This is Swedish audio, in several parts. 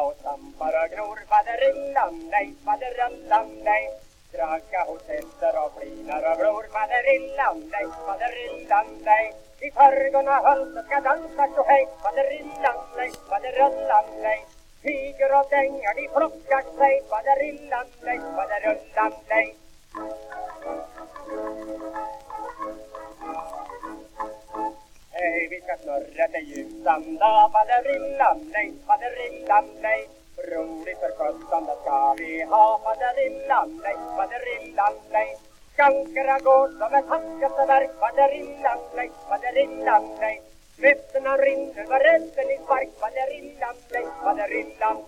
och stampar och gror Faderillan nej, faderallan nej Dragga hoteller och flinar och glor Faderillan nej, faderillan nej I förgårna hölset ska dansa tjohej Faderillan nej, faderallan nej Tiger och dängar de flockar sig Faderillan nej, faderullan nej vi ska snurra till ljusan dag Faderillan nej, faderillan nej Roligt förkostande ska vi ha Faderillan nej, faderillan nej Skankarna går som ett haskelseverk Faderillan nej, faderillan nej Svifterna rinner var elden i spark Faderillan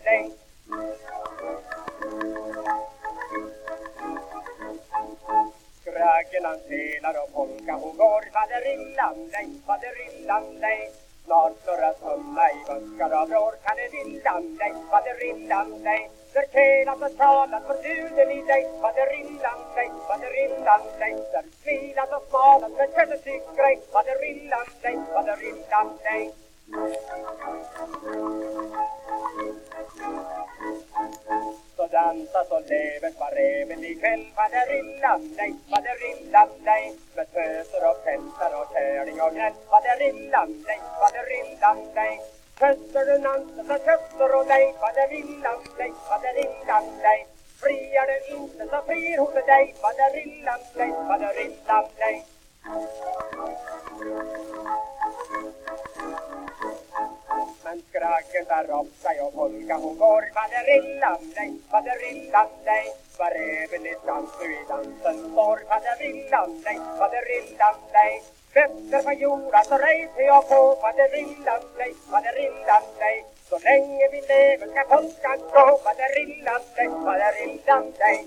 nej, faderillan nej han och polka hon går Faderillan nej, faderillan nej. Snart snurrar tunna i buskar av rår Kanedillan nej, faderillan nej. Förkelat och talat för duden i dig Faderillan nej, faderillan nej. Där svilat och smalat med köttet i grej Faderillan nej, faderillan nej. Dansa så lever även ikväll Faderillan nej, faderillan nej. Med töser och pälsar och kärling och gnäll. Faderillan nej, faderillan nej. Köster du Nansen så köster hon dig Faderillan nej, faderillan nej. Friar du inte så frir hon med dig. Faderillan nej, faderillan nej. Draken där tar jag sig och polka hon går Faderillan dig, faderillan dig Var även i dans nu i dansen står Faderillan dig, faderillan dig Fötter på jorden så reser jag på Faderillan dig, faderillan dig Så länge vi lever ska polkan gå Faderillan dig, faderillan nej.